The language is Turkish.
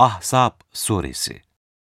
Ahzab Suresi.